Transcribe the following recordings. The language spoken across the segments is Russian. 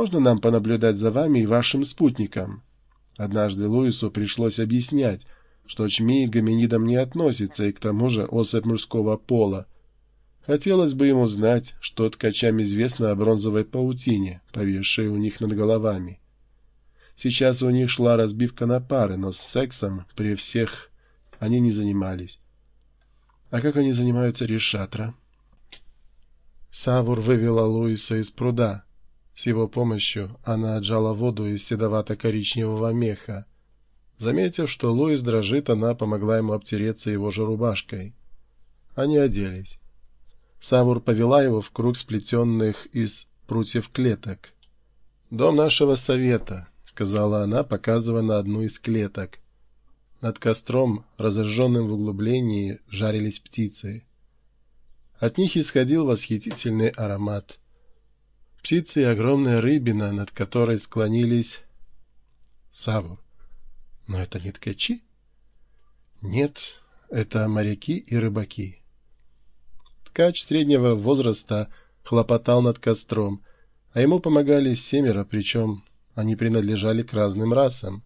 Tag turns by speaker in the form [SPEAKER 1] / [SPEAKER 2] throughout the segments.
[SPEAKER 1] Можно нам понаблюдать за вами и вашим спутником?» Однажды Луису пришлось объяснять, что чми к гоминидам не относится и к тому же особь мужского пола. Хотелось бы ему знать, что ткачам известно о бронзовой паутине, повисшей у них над головами. Сейчас у них шла разбивка на пары, но с сексом при всех они не занимались. А как они занимаются решатра? Савур вывела Луиса из пруда. С его помощью она отжала воду из седовато-коричневого меха. Заметив, что Луис дрожит, она помогла ему обтереться его же рубашкой. Они оделись. Савур повела его в круг сплетенных из прутьев клеток. «Дом нашего совета», — сказала она, показывая на одну из клеток. Над костром, разожженным в углублении, жарились птицы. От них исходил восхитительный аромат. Птицы и огромная рыбина, над которой склонились... Савур. Но это не ткачи? Нет, это моряки и рыбаки. Ткач среднего возраста хлопотал над костром, а ему помогали семеро, причем они принадлежали к разным расам.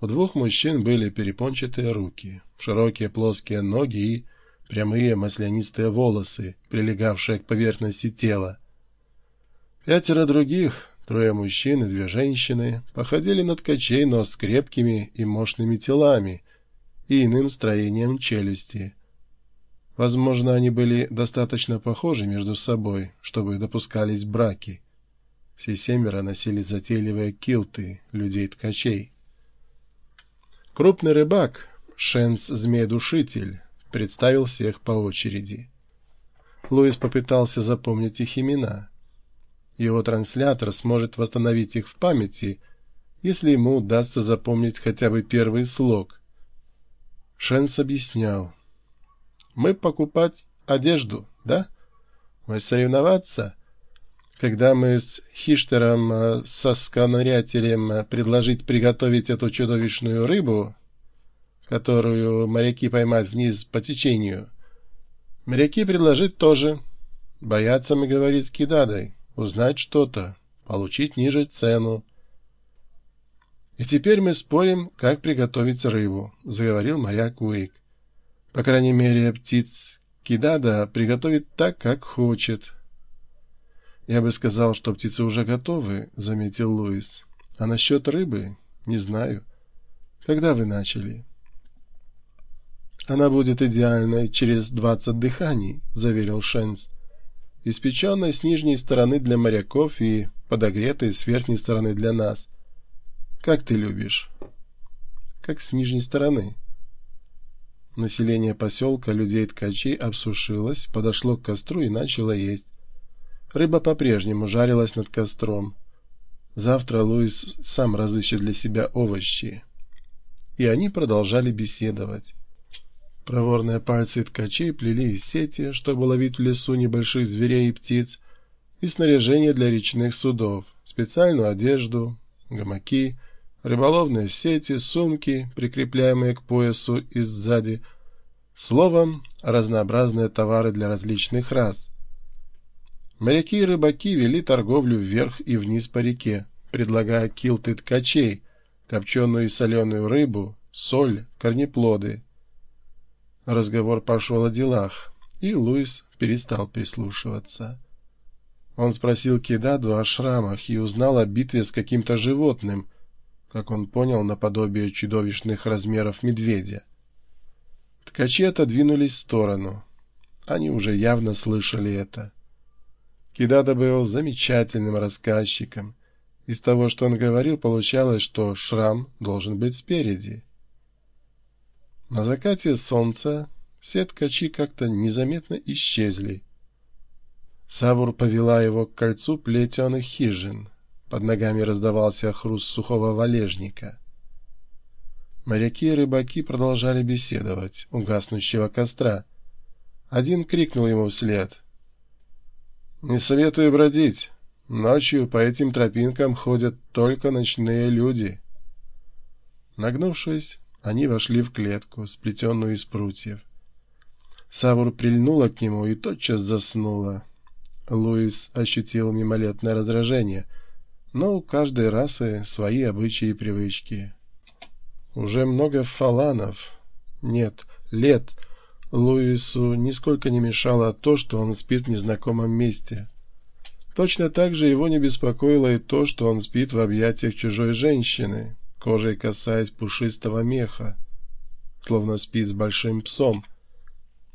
[SPEAKER 1] У двух мужчин были перепончатые руки, широкие плоские ноги и прямые маслянистые волосы, прилегавшие к поверхности тела. Пятеро других, трое мужчин и две женщины, походили на ткачей, но с крепкими и мощными телами и иным строением челюсти. Возможно, они были достаточно похожи между собой, чтобы допускались браки. Все семеро носили затейливые килты людей-ткачей. Крупный рыбак, Шенс-змей-душитель, представил всех по очереди. Луис попытался запомнить их имена. Его транслятор сможет восстановить их в памяти, если ему удастся запомнить хотя бы первый слог. Шенс объяснял. «Мы покупать одежду, да? Мы соревноваться?» Когда мы с Хиштером, э, со сканорятелем, э, предложить приготовить эту чудовищную рыбу, которую моряки поймают вниз по течению, моряки предложить тоже. Бояться, мы говорить с Кидадой, узнать что-то, получить ниже цену. И теперь мы спорим, как приготовить рыбу, заговорил моряк Уик. По крайней мере, птиц Кидада приготовит так, как хочет. «Я бы сказал, что птицы уже готовы», — заметил Луис. «А насчет рыбы? Не знаю. Когда вы начали?» «Она будет идеальной через двадцать дыханий», — заверил Шенс. «Испеченной с нижней стороны для моряков и подогретой с верхней стороны для нас. Как ты любишь?» «Как с нижней стороны». Население поселка людей-ткачей обсушилось, подошло к костру и начало есть. Рыба по-прежнему жарилась над костром. Завтра Луис сам разыщет для себя овощи. И они продолжали беседовать. Проворные пальцы ткачей плели из сети, чтобы ловить в лесу небольших зверей и птиц, и снаряжение для речных судов, специальную одежду, гамаки, рыболовные сети, сумки, прикрепляемые к поясу и сзади, словом, разнообразные товары для различных рас. Моряки и рыбаки вели торговлю вверх и вниз по реке, предлагая килты ткачей, копченую и соленую рыбу, соль, корнеплоды. Разговор пошел о делах, и Луис перестал прислушиваться. Он спросил Кедаду о шрамах и узнал о битве с каким-то животным, как он понял, наподобие чудовищных размеров медведя. Ткачи отодвинулись в сторону. Они уже явно слышали это. Кидада был замечательным рассказчиком. Из того, что он говорил, получалось, что шрам должен быть спереди. На закате солнца все ткачи как-то незаметно исчезли. Савур повела его к кольцу плетеных хижин. Под ногами раздавался хруст сухого валежника. Моряки и рыбаки продолжали беседовать у гаснущего костра. Один крикнул ему вслед. Не советую бродить. Ночью по этим тропинкам ходят только ночные люди. Нагнувшись, они вошли в клетку, сплетенную из прутьев. Савур прильнула к нему и тотчас заснула. Луис ощутил мимолетное раздражение. но у каждой расы свои обычаи и привычки. Уже много фаланов, нет, лет, Луису нисколько не мешало то, что он спит в незнакомом месте. Точно так же его не беспокоило и то, что он спит в объятиях чужой женщины, кожей касаясь пушистого меха, словно спит с большим псом.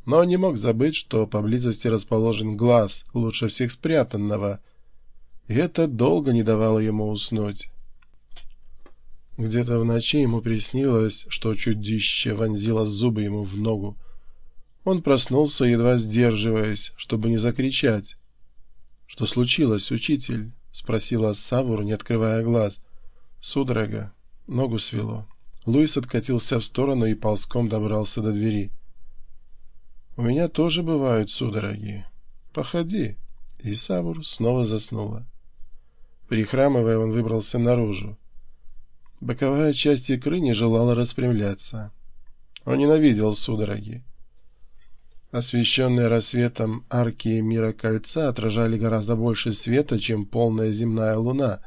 [SPEAKER 1] Но не мог забыть, что поблизости расположен глаз, лучше всех спрятанного, и это долго не давало ему уснуть. Где-то в ночи ему приснилось, что чудище вонзило зубы ему в ногу. Он проснулся, едва сдерживаясь, чтобы не закричать. — Что случилось, учитель? — спросила Савур, не открывая глаз. — Судорога. Ногу свело. Луис откатился в сторону и ползком добрался до двери. — У меня тоже бывают судороги. Походи. И Савур снова заснула. Прихрамывая, он выбрался наружу. Боковая часть икры не желала распрямляться. Он ненавидел судороги. Освещенные рассветом арки мира кольца отражали гораздо больше света, чем полная земная луна.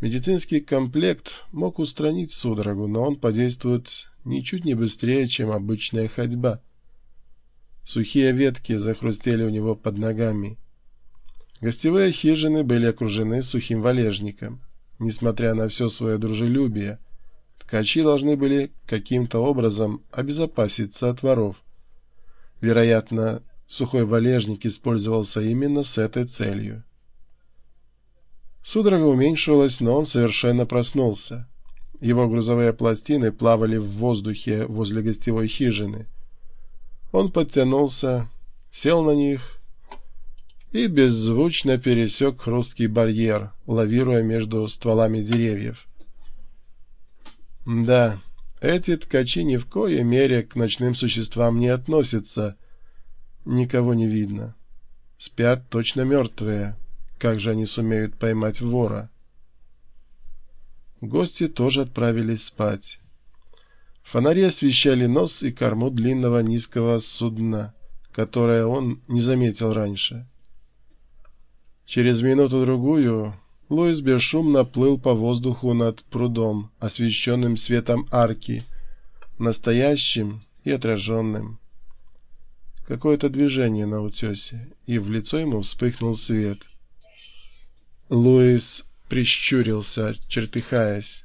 [SPEAKER 1] Медицинский комплект мог устранить судорогу, но он подействует ничуть не быстрее, чем обычная ходьба. Сухие ветки захрустели у него под ногами. Гостевые хижины были окружены сухим валежником. Несмотря на все свое дружелюбие, ткачи должны были каким-то образом обезопаситься от воров. Вероятно, сухой валежник использовался именно с этой целью. Судорога уменьшилась, но он совершенно проснулся. Его грузовые пластины плавали в воздухе возле гостевой хижины. Он подтянулся, сел на них и беззвучно пересек хрусткий барьер, лавируя между стволами деревьев. Да, эти ткачи ни в коей мере к ночным существам не относятся. Никого не видно. Спят точно мертвые. Как же они сумеют поймать вора? Гости тоже отправились спать. Фонари освещали нос и корму длинного низкого судна, которое он не заметил раньше. Через минуту-другую Луис бесшумно плыл по воздуху над прудом, освещенным светом арки, настоящим и отраженным. Какое-то движение на утесе, и в лицо ему вспыхнул свет. Луис прищурился, чертыхаясь.